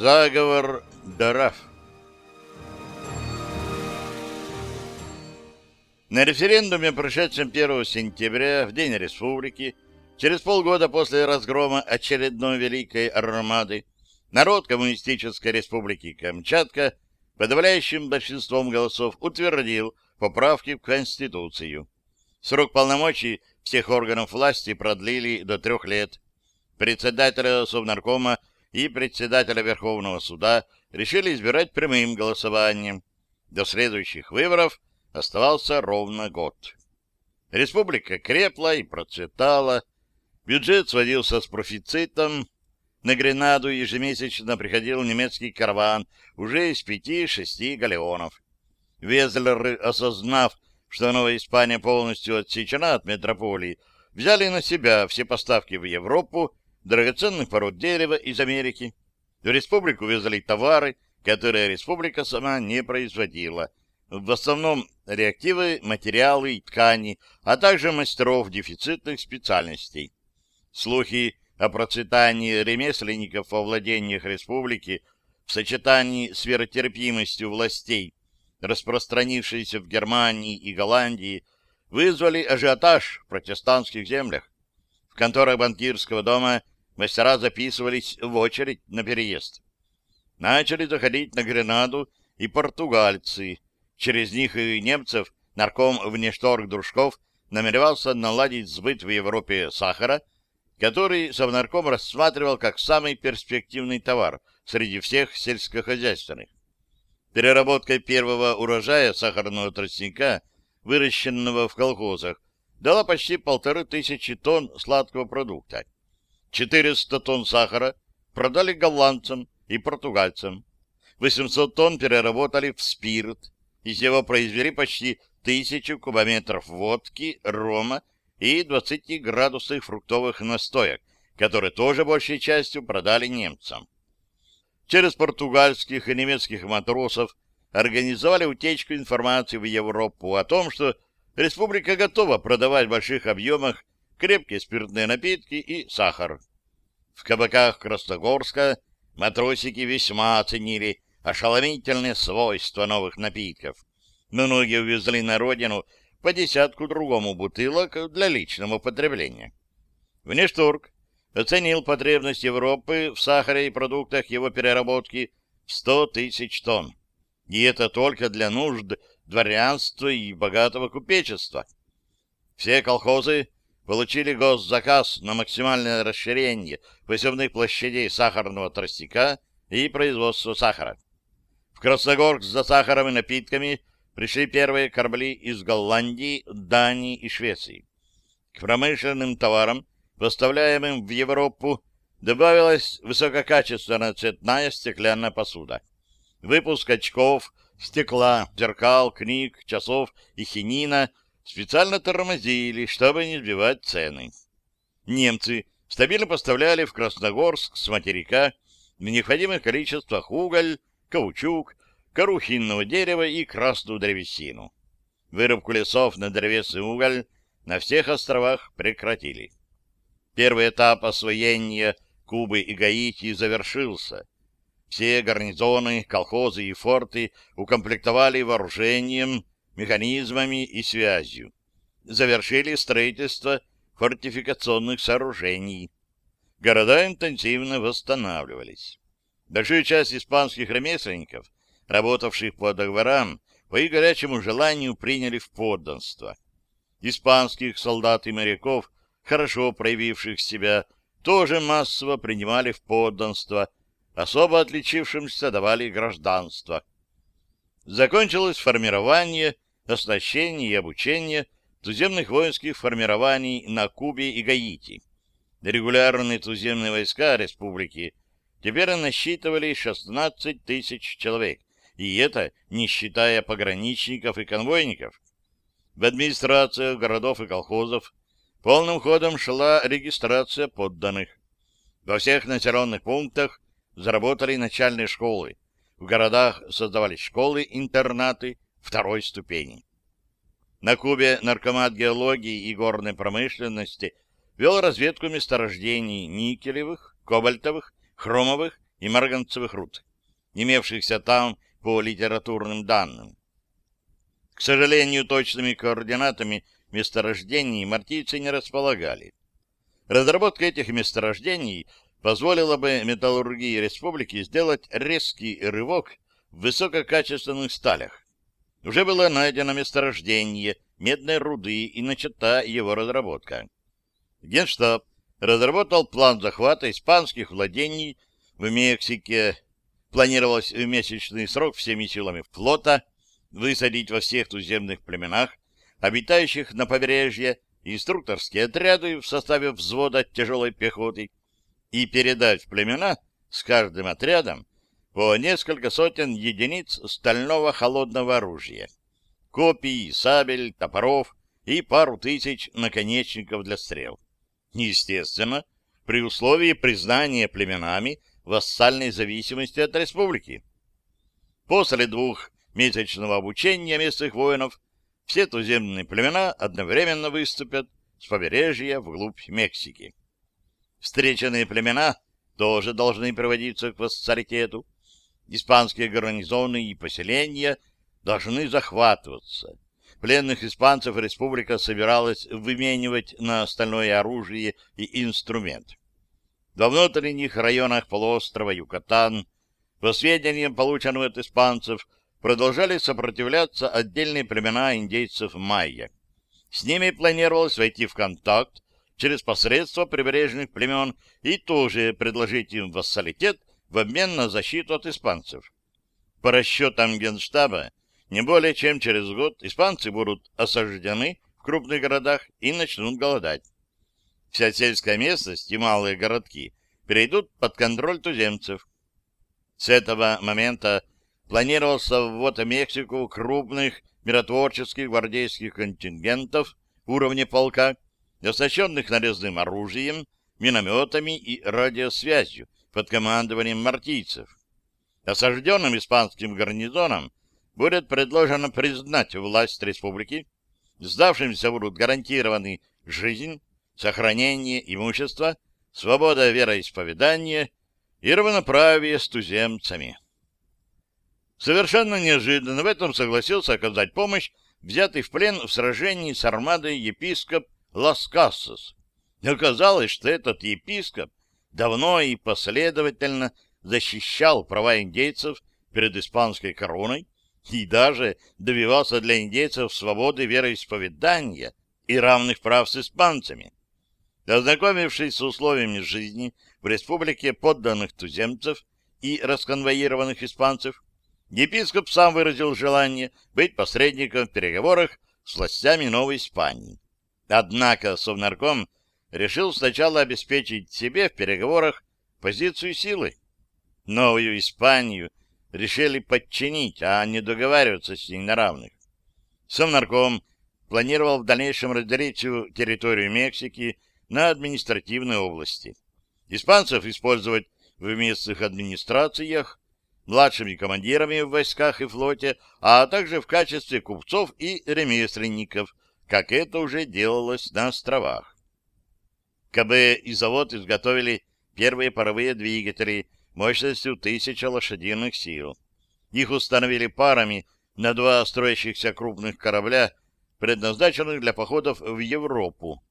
Заговор Дараф На референдуме, прошедшем 1 сентября, в День Республики, через полгода после разгрома очередной Великой Армады, народ Коммунистической Республики Камчатка подавляющим большинством голосов утвердил поправки в Конституцию. Срок полномочий всех органов власти продлили до трех лет. Председателя Совнаркома и председателя Верховного суда решили избирать прямым голосованием. До следующих выборов оставался ровно год. Республика крепла и процветала, бюджет сводился с профицитом, на Гренаду ежемесячно приходил немецкий караван уже из пяти-шести галеонов. Везлеры, осознав, что Новая Испания полностью отсечена от метрополии, взяли на себя все поставки в Европу драгоценных пород дерева из Америки. В республику везли товары, которые республика сама не производила, в основном реактивы, материалы и ткани, а также мастеров дефицитных специальностей. Слухи о процветании ремесленников во владениях республики в сочетании с веротерпимостью властей, распространившиеся в Германии и Голландии, вызвали ажиотаж в протестантских землях. В конторах банкирского дома мастера записывались в очередь на переезд. Начали заходить на Гренаду и португальцы, Через них и немцев нарком внешторг Дружков намеревался наладить сбыт в Европе сахара, который Совнарком рассматривал как самый перспективный товар среди всех сельскохозяйственных. Переработка первого урожая сахарного тростника, выращенного в колхозах, дала почти полторы тысячи тонн сладкого продукта. 400 тонн сахара продали голландцам и португальцам. 800 тонн переработали в спирт, из него произвели почти тысячу кубометров водки, рома и 20-градусных фруктовых настоек, которые тоже большей частью продали немцам. Через португальских и немецких матросов организовали утечку информации в Европу о том, что республика готова продавать в больших объемах крепкие спиртные напитки и сахар. В кабаках Красногорска матросики весьма оценили ошеломительные свойства новых напитков. Многие увезли на родину по десятку другому бутылок для личного потребления. Внешторг оценил потребность Европы в сахаре и продуктах его переработки в 100 тысяч тонн. И это только для нужд дворянства и богатого купечества. Все колхозы получили госзаказ на максимальное расширение посевных площадей сахарного тростника и производство сахара. В Красногорск за сахаром и напитками пришли первые корабли из Голландии, Дании и Швеции. К промышленным товарам, поставляемым в Европу, добавилась высококачественная цветная стеклянная посуда. Выпуск очков, стекла, зеркал, книг, часов и хинина специально тормозили, чтобы не сбивать цены. Немцы стабильно поставляли в Красногорск с материка в необходимых количествах уголь, каучук, кору хинного дерева и красную древесину. Вырубку лесов на древесный уголь на всех островах прекратили. Первый этап освоения Кубы и Гаити завершился. Все гарнизоны, колхозы и форты укомплектовали вооружением, механизмами и связью. Завершили строительство фортификационных сооружений. Города интенсивно восстанавливались. Большую часть испанских ремесленников, работавших по договорам, по их горячему желанию приняли в подданство. Испанских солдат и моряков, хорошо проявивших себя, тоже массово принимали в подданство, особо отличившимся давали гражданство. Закончилось формирование, оснащение и обучение туземных воинских формирований на Кубе и Гаити. Регулярные туземные войска республики теперь насчитывали 16 тысяч человек, и это не считая пограничников и конвойников. В администрациях городов и колхозов полным ходом шла регистрация подданных. Во всех населенных пунктах заработали начальные школы. В городах создавались школы-интернаты второй ступени. На Кубе наркомат геологии и горной промышленности вел разведку месторождений никелевых, кобальтовых хромовых и марганцевых руд, имевшихся там по литературным данным. К сожалению, точными координатами месторождений мартийцы не располагали. Разработка этих месторождений позволила бы металлургии республики сделать резкий рывок в высококачественных сталях. Уже было найдено месторождение медной руды и начата его разработка. Генштаб разработал план захвата испанских владений в Мексике. Планировалось в месячный срок всеми силами флота высадить во всех туземных племенах, обитающих на побережье, инструкторские отряды в составе взвода тяжелой пехоты и передать в племена с каждым отрядом по несколько сотен единиц стального холодного оружия, копий, сабель, топоров и пару тысяч наконечников для стрел. Естественно, при условии признания племенами вассальной зависимости от республики. После двухмесячного обучения местных воинов все туземные племена одновременно выступят с побережья вглубь Мексики. Встреченные племена тоже должны приводиться к вассалитету. Испанские гарнизоны и поселения должны захватываться. Пленных испанцев республика собиралась выменивать на остальное оружие и инструмент. Во внутренних районах полуострова Юкатан, по сведениям, полученным от испанцев, продолжали сопротивляться отдельные племена индейцев майя. С ними планировалось войти в контакт через посредство прибрежных племен и тоже предложить им вассалитет в обмен на защиту от испанцев. По расчетам Генштаба, не более чем через год испанцы будут осаждены в крупных городах и начнут голодать. Вся сельская местность и малые городки перейдут под контроль туземцев. С этого момента планировался ввод в Мексику крупных миротворческих гвардейских контингентов уровня полка, оснащенных нарезным оружием, минометами и радиосвязью под командованием мартийцев. Осажденным испанским гарнизоном будет предложено признать власть республики, сдавшимся будут гарантированы жизнь, сохранение имущества, свобода вероисповедания и равноправие с туземцами. Совершенно неожиданно в этом согласился оказать помощь взятый в плен в сражении с армадой епископ Лас Кассос. Оказалось, что этот епископ давно и последовательно защищал права индейцев перед испанской короной и даже добивался для индейцев свободы вероисповедания и равных прав с испанцами. Ознакомившись с условиями жизни в республике подданных туземцев и расконвоированных испанцев, епископ сам выразил желание быть посредником в переговорах с властями Новой Испании. Однако Совнарком решил сначала обеспечить себе в переговорах позицию силы. Новую Испанию решили подчинить, а не договариваться с ней на равных. Совнарком планировал в дальнейшем разделить всю территорию Мексики на административные области. Испанцев использовать в местных администрациях, младшими командирами в войсках и флоте, а также в качестве купцов и ремесленников, как это уже делалось на островах. КБ и завод изготовили первые паровые двигатели мощностью 1000 лошадиных сил. Их установили парами на два строящихся крупных корабля, предназначенных для походов в Европу.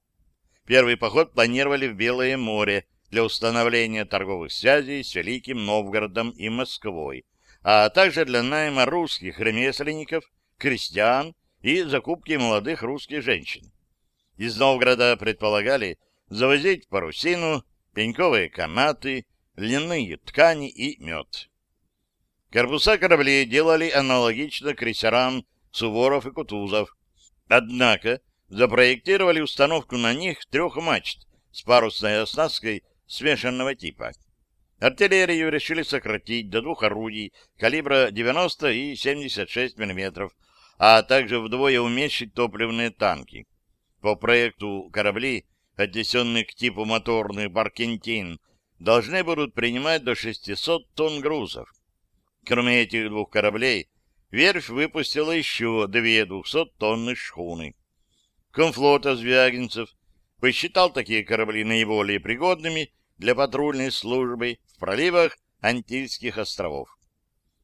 Первый поход планировали в Белое море, для установления торговых связей с Великим Новгородом и Москвой, а также для найма русских ремесленников, крестьян и закупки молодых русских женщин. Из Новгорода предполагали завозить парусину, пеньковые канаты, льняные ткани и мед. Корпуса кораблей делали аналогично крейсерам Суворов и Кутузов, однако запроектировали установку на них трех мачт с парусной оснасткой смешанного типа. Артиллерию решили сократить до двух орудий калибра 90 и 76 мм, а также вдвое уменьшить топливные танки. По проекту корабли, отнесенные к типу моторных «Баркентин», должны будут принимать до 600 тонн грузов. Кроме этих двух кораблей, верфь выпустила еще две 200-тонные шхуны. Комфлота Звягинцев посчитал такие корабли наиболее пригодными для патрульной службы в проливах Антильских островов.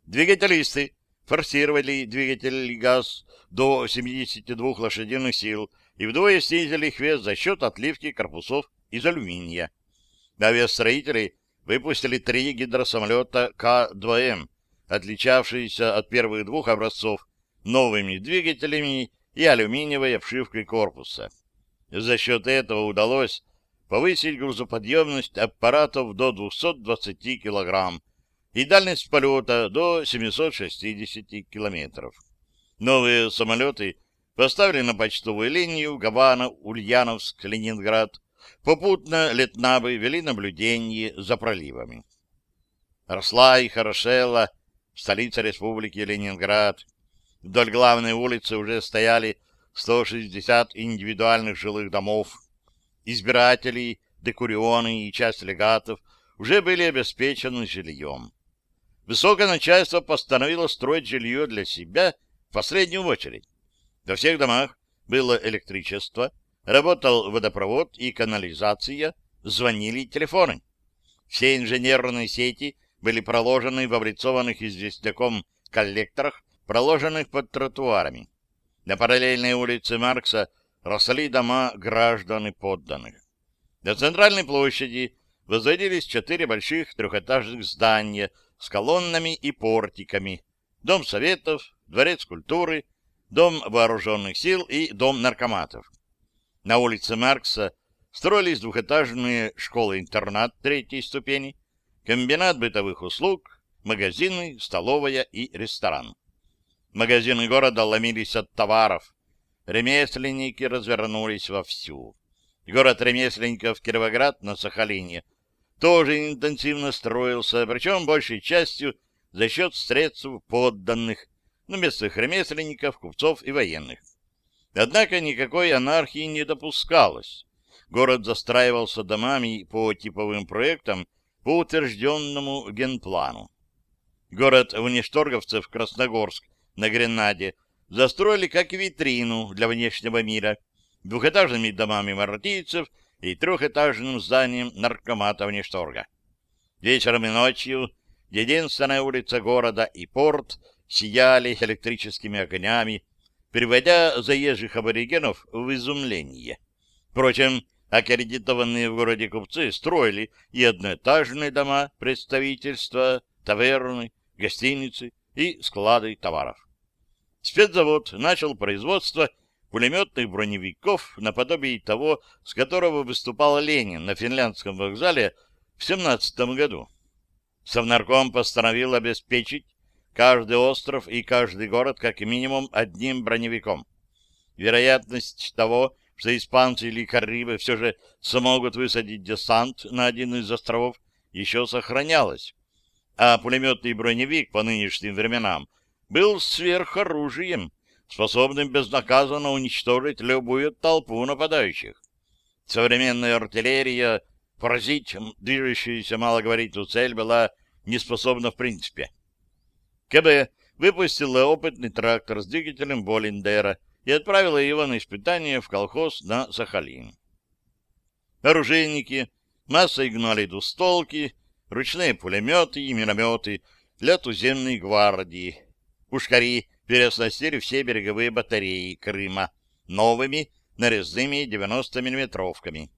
Двигателисты форсировали двигатель ГАЗ до 72 лошадиных сил и вдвое снизили их вес за счет отливки корпусов из алюминия. Авиастроители выпустили три гидросамолета К-2М, отличавшиеся от первых двух образцов новыми двигателями и алюминиевой обшивкой корпуса. За счет этого удалось повысить грузоподъемность аппаратов до 220 кг и дальность полета до 760 км. Новые самолеты поставили на почтовую линию Гавана, Ульяновск, Ленинград. Попутно летнабы вели наблюдение за проливами. Росла и хорошела столица республики Ленинград. Вдоль главной улицы уже стояли 160 индивидуальных жилых домов. Избиратели, декурионы и часть легатов уже были обеспечены жильем. Высокое начальство постановило строить жилье для себя в последнюю очередь. Во всех домах было электричество, работал водопровод и канализация, звонили телефоны. Все инженерные сети были проложены в облицованных известняком коллекторах, проложенных под тротуарами. На параллельной улице Маркса росли дома граждан и подданных. На центральной площади возводились четыре больших трехэтажных здания с колоннами и портиками, Дом Советов, Дворец культуры, Дом вооруженных сил и Дом наркоматов. На улице Маркса строились двухэтажные школы-интернат третьей ступени, комбинат бытовых услуг, магазины, столовая и ресторан. Магазины города ломились от товаров. Ремесленники развернулись вовсю. Город ремесленников Кировоград на Сахалине тоже интенсивно строился, причем большей частью за счет средств подданных, ну, местных ремесленников, купцов и военных. Однако никакой анархии не допускалось. Город застраивался домами по типовым проектам по утвержденному генплану. Город внешторговцев Красногорск на Гренаде застроили как витрину для внешнего мира двухэтажными домами мартийцев и трехэтажным зданием наркомата внешторга. Вечером и ночью единственная улица города и порт сияли электрическими огнями, приводя заезжих аборигенов в изумление. Впрочем, аккредитованные в городе купцы строили и одноэтажные дома представительства, таверны, гостиницы и склады товаров спецзавод начал производство пулеметных броневиков наподобие того, с которого выступал Ленин на финляндском вокзале в 17 году. Совнарком постановил обеспечить каждый остров и каждый город как минимум одним броневиком. Вероятность того, что испанцы или карибы все же смогут высадить десант на один из островов, еще сохранялась. А пулеметный броневик по нынешним временам был сверхоружием, способным безнаказанно уничтожить любую толпу нападающих. Современная артиллерия поразить движущуюся, мало говорить, у цель была не способна в принципе. КБ выпустила опытный трактор с двигателем Болиндера и отправила его на испытание в колхоз на Сахалин. Оружейники массой гнали двустолки, ручные пулеметы и минометы для туземной гвардии, Пушкари переоснастили все береговые батареи Крыма новыми нарезными 90-миллиметровками.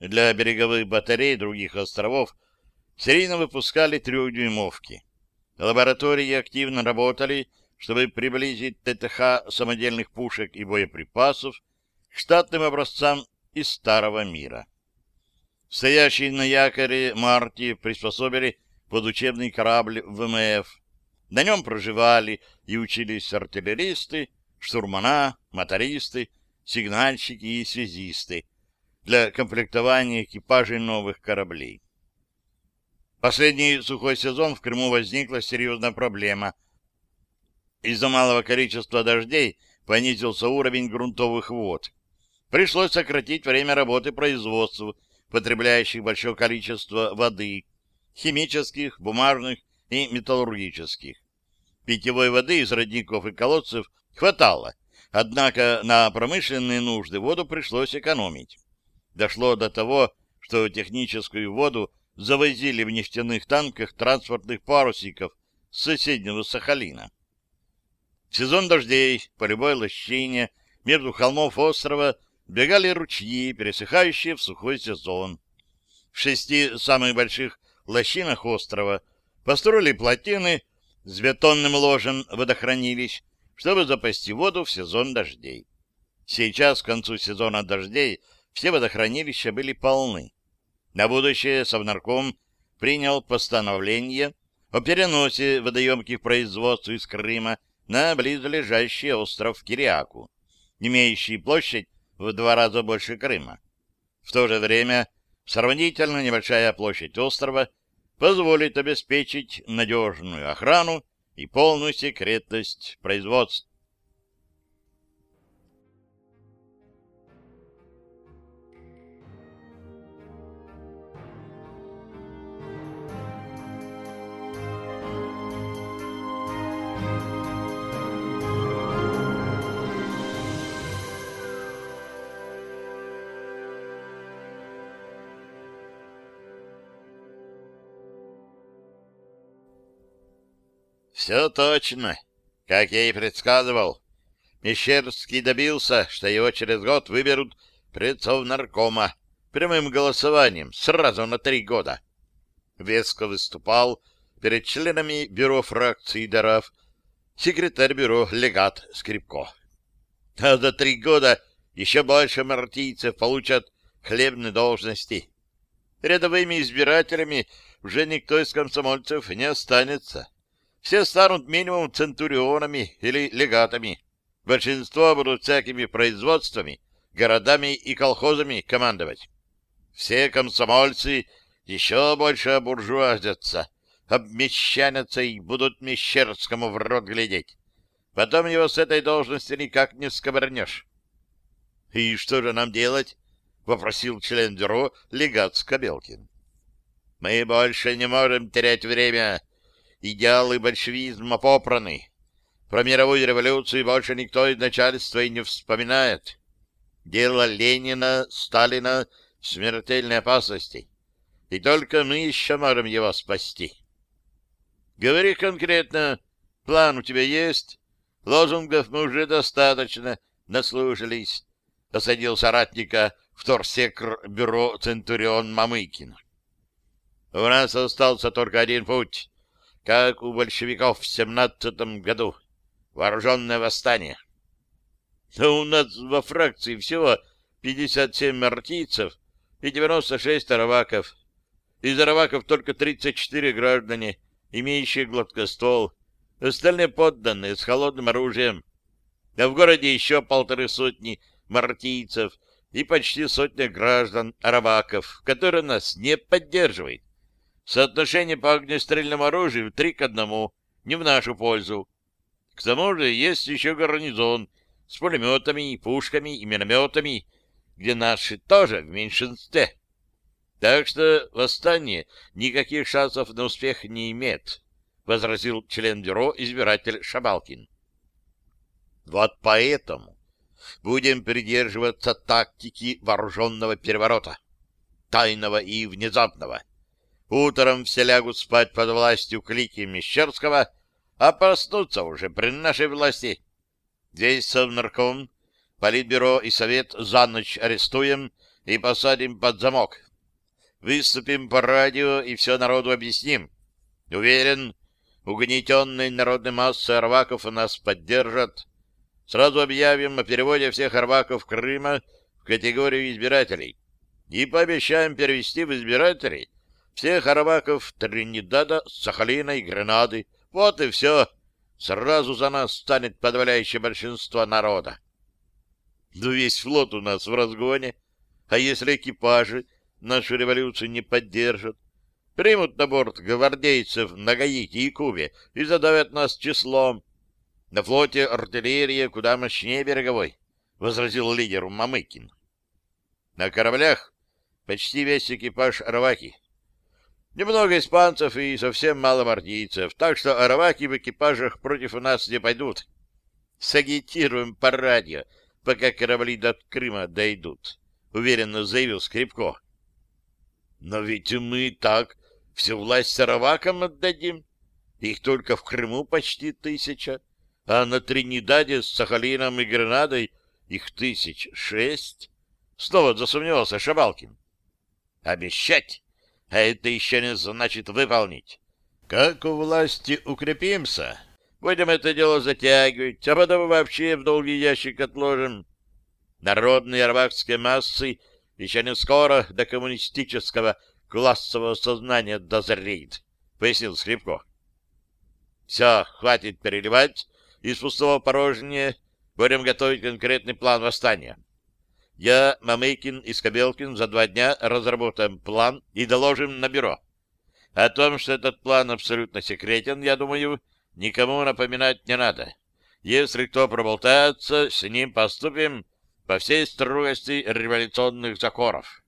Для береговых батарей других островов серийно выпускали трехдюймовки. Лаборатории активно работали, чтобы приблизить ТТХ самодельных пушек и боеприпасов к штатным образцам из старого мира. Стоящий на якоре Марти приспособили под учебный корабль ВМФ, на нем проживали и учились артиллеристы, штурмана, мотористы, сигнальщики и связисты для комплектования экипажей новых кораблей. Последний сухой сезон в Крыму возникла серьезная проблема. Из-за малого количества дождей понизился уровень грунтовых вод. Пришлось сократить время работы производства, потребляющих большое количество воды, химических, бумажных и металлургических. Питьевой воды из родников и колодцев хватало, однако на промышленные нужды воду пришлось экономить. Дошло до того, что техническую воду завозили в нефтяных танках транспортных парусиков с соседнего Сахалина. В сезон дождей по любой лощине между холмов острова бегали ручьи, пересыхающие в сухой сезон. В шести самых больших лощинах острова построили плотины с бетонным ложем водохранилищ, чтобы запасти воду в сезон дождей. Сейчас, к концу сезона дождей, все водохранилища были полны. На будущее Совнарком принял постановление о переносе водоемких производств из Крыма на близлежащий остров Кириаку, имеющий площадь в два раза больше Крыма. В то же время сравнительно небольшая площадь острова позволит обеспечить надежную охрану и полную секретность производства. Все точно, как я и предсказывал. Мещерский добился, что его через год выберут предсовнаркома прямым голосованием сразу на три года. Веско выступал перед членами бюро фракции Даров секретарь бюро легат Скрипко. А за три года еще больше мартийцев получат хлебные должности. Рядовыми избирателями уже никто из комсомольцев не останется. Все станут минимум центурионами или легатами. Большинство будут всякими производствами, городами и колхозами командовать. Все комсомольцы еще больше обуржуазятся, обмещанятся и будут Мещерскому в рот глядеть. Потом его с этой должности никак не скобырнешь. — И что же нам делать? — вопросил член бюро легат Скобелкин. — Мы больше не можем терять время идеалы большевизма попраны. Про мировую революцию больше никто из начальства и не вспоминает. Дело Ленина, Сталина в смертельной опасности. И только мы еще можем его спасти. Говори конкретно, план у тебя есть? Лозунгов мы уже достаточно наслушались. Осадил соратника в торсекр бюро Центурион Мамыкин. У нас остался только один путь как у большевиков в семнадцатом году. Вооруженное восстание. Но у нас во фракции всего 57 мартийцев и 96 араваков. Из араваков только 34 граждане, имеющие гладкоствол, остальные подданные с холодным оружием. А в городе еще полторы сотни мартийцев и почти сотня граждан араваков, которые нас не поддерживают. Соотношение по огнестрельному оружию три к одному, не в нашу пользу. К тому же есть еще гарнизон с пулеметами, пушками и минометами, где наши тоже в меньшинстве. Так что восстание никаких шансов на успех не имеет, — возразил член бюро избиратель Шабалкин. Вот поэтому будем придерживаться тактики вооруженного переворота, тайного и внезапного. Утром все лягут спать под властью клики Мещерского, а проснутся уже при нашей власти. Здесь совнарком, политбюро и совет за ночь арестуем и посадим под замок. Выступим по радио и все народу объясним. Уверен, угнетенные народной массы арваков нас поддержат. Сразу объявим о переводе всех арваков Крыма в категорию избирателей и пообещаем перевести в избирателей всех арабаков Тринидада, Сахалина и Гренады. Вот и все. Сразу за нас станет подавляющее большинство народа. Да весь флот у нас в разгоне. А если экипажи нашу революцию не поддержат? Примут на борт гвардейцев на Гаити и Кубе и задавят нас числом. На флоте артиллерия куда мощнее береговой, — возразил лидер Мамыкин. На кораблях почти весь экипаж Раваки. Немного испанцев и совсем мало мартийцев, так что араваки в экипажах против нас не пойдут. Сагитируем по радио, пока корабли до Крыма дойдут, — уверенно заявил Скрипко. Но ведь мы так всю власть саравакам отдадим. Их только в Крыму почти тысяча, а на Тринидаде с Сахалином и Гренадой их тысяч шесть. Снова засомневался Шабалкин. Обещать, а это еще не значит выполнить. Как у власти укрепимся, будем это дело затягивать, а потом вообще в долгий ящик отложим. Народные арбакские массы еще не скоро до коммунистического классового сознания дозреет, — пояснил Скрипко. — Все, хватит переливать из пустого порожнее, будем готовить конкретный план восстания. Я, Мамыкин и Скобелкин за два дня разработаем план и доложим на бюро. О том, что этот план абсолютно секретен, я думаю, никому напоминать не надо. Если кто проболтается, с ним поступим по всей строгости революционных законов.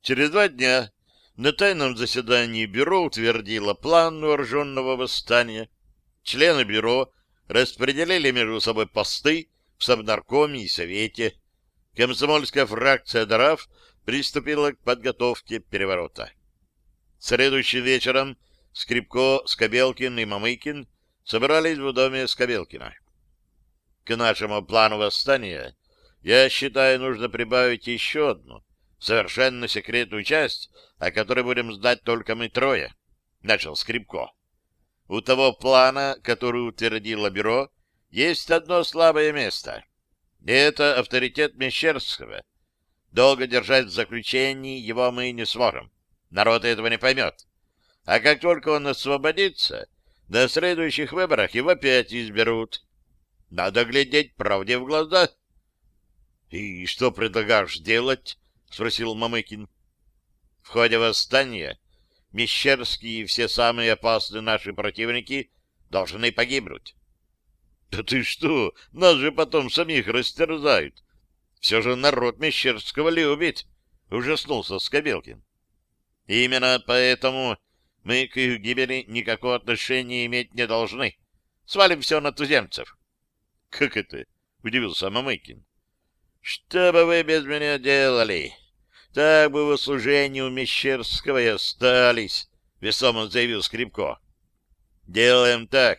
Через два дня на тайном заседании бюро утвердило план вооруженного восстания. Члены бюро распределили между собой посты в Совнаркоме и Совете. Комсомольская фракция ДРАФ приступила к подготовке переворота. Следующим вечером Скрипко, Скобелкин и Мамыкин собрались в доме Скобелкина. К нашему плану восстания, я считаю, нужно прибавить еще одну, совершенно секретную часть, о которой будем знать только мы трое, — начал Скрипко. У того плана, который утвердило бюро, есть одно слабое место. Это авторитет Мещерского. Долго держать в заключении его мы не сможем. Народ этого не поймет. А как только он освободится, на следующих выборах его опять изберут. Надо глядеть правде в глаза. — И что предлагаешь делать? — спросил Мамыкин. — В ходе восстания Мещерский и все самые опасные наши противники должны погибнуть. — Да ты что? Нас же потом самих растерзают. Все же народ Мещерского любит, — ужаснулся Скобелкин. — Именно поэтому мы к их гибели никакого отношения иметь не должны. Свалим все на туземцев. — Как это? — удивился Мамыкин. — Что бы вы без меня делали? Так бы в служении у Мещерского и остались, — весомо заявил Скрипко. — Делаем так.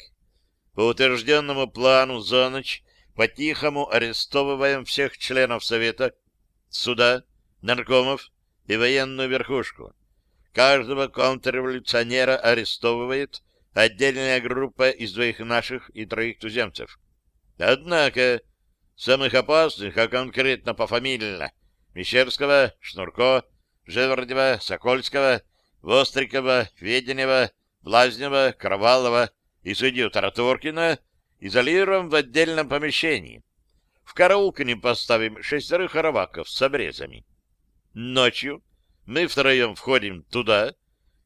По утвержденному плану за ночь по-тихому арестовываем всех членов Совета, суда, наркомов и военную верхушку. Каждого контрреволюционера арестовывает отдельная группа из двоих наших и троих туземцев. Однако самых опасных, а конкретно пофамильно, Мещерского, Шнурко, Жевердева, Сокольского, Вострикова, Веденева, Блазнева, Кровалова и судью Тараторкина изолируем в отдельном помещении. В караулкане поставим шестерых арабаков с обрезами. Ночью мы втроем входим туда,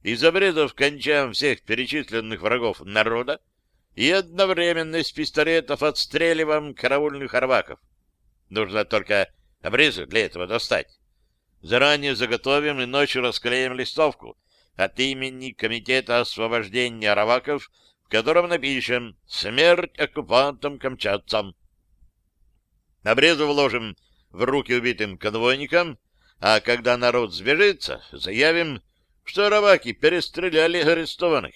из обрезов кончаем всех перечисленных врагов народа, и одновременно из пистолетов отстреливаем караульных арбаков. Нужно только обрезы для этого достать. Заранее заготовим и ночью расклеим листовку от имени Комитета освобождения арабаков, котором напишем «Смерть оккупантам-камчатцам». Обрезы вложим в руки убитым конвойникам, а когда народ сбежится, заявим, что арабаки перестреляли арестованных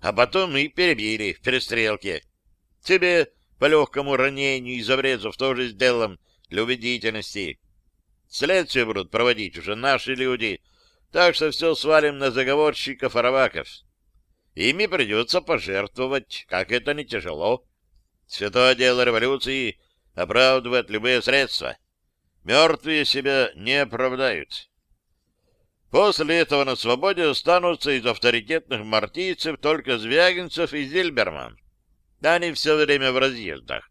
а потом и перебили в перестрелке. Тебе по легкому ранению из обрезов тоже сделаем для убедительности. Следствие будут проводить уже наши люди, так что все свалим на заговорщиков-араваков. Ими придется пожертвовать, как это не тяжело. Святое дело революции оправдывает любые средства. Мертвые себя не оправдают. После этого на свободе останутся из авторитетных мартийцев только Звягинцев и Зильберман. Они все время в разъездах.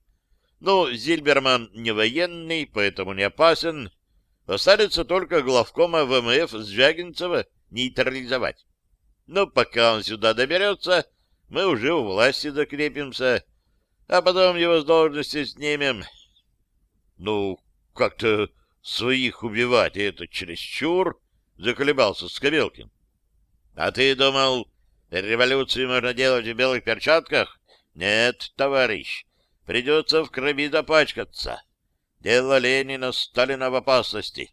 Ну, Зильберман не военный, поэтому не опасен. Останется только главкома ВМФ Звягинцева нейтрализовать. Но пока он сюда доберется, мы уже у власти закрепимся, а потом его с должности снимем. Ну, как-то своих убивать, это чересчур, заколебался Скобелкин. — А ты думал, революцию можно делать в белых перчатках? Нет, товарищ, придется в крови запачкаться. Дело Ленина, Сталина в опасности.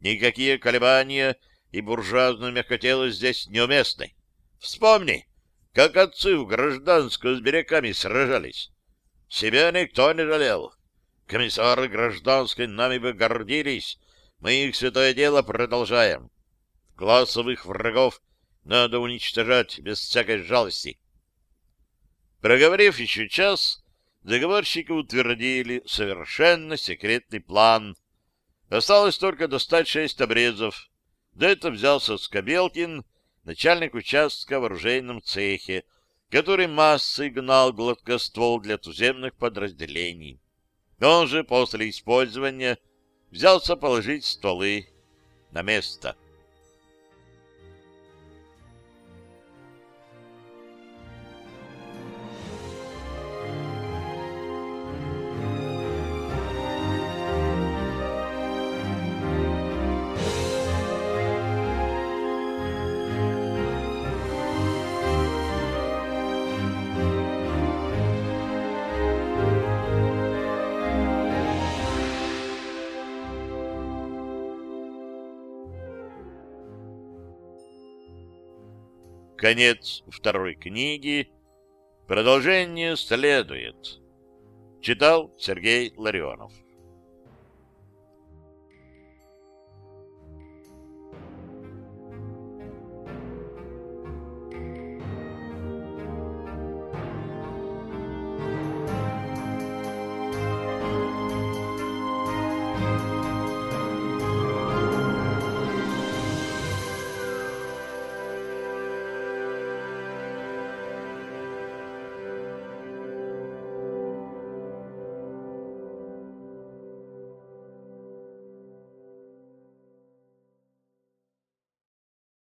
Никакие колебания и буржуазную мягкотелость здесь неуместны. Вспомни, как отцы в гражданскую с берегами сражались. Себя никто не жалел. Комиссары гражданской нами бы гордились. Мы их святое дело продолжаем. Классовых врагов надо уничтожать без всякой жалости. Проговорив еще час, заговорщики утвердили совершенно секретный план. Осталось только достать шесть обрезов. Да это взялся Скобелкин, начальник участка в оружейном цехе, который массой гнал гладкоствол для туземных подразделений. Он же после использования взялся положить стволы на место. Конец второй книги. Продолжение следует. Читал Сергей Ларионов.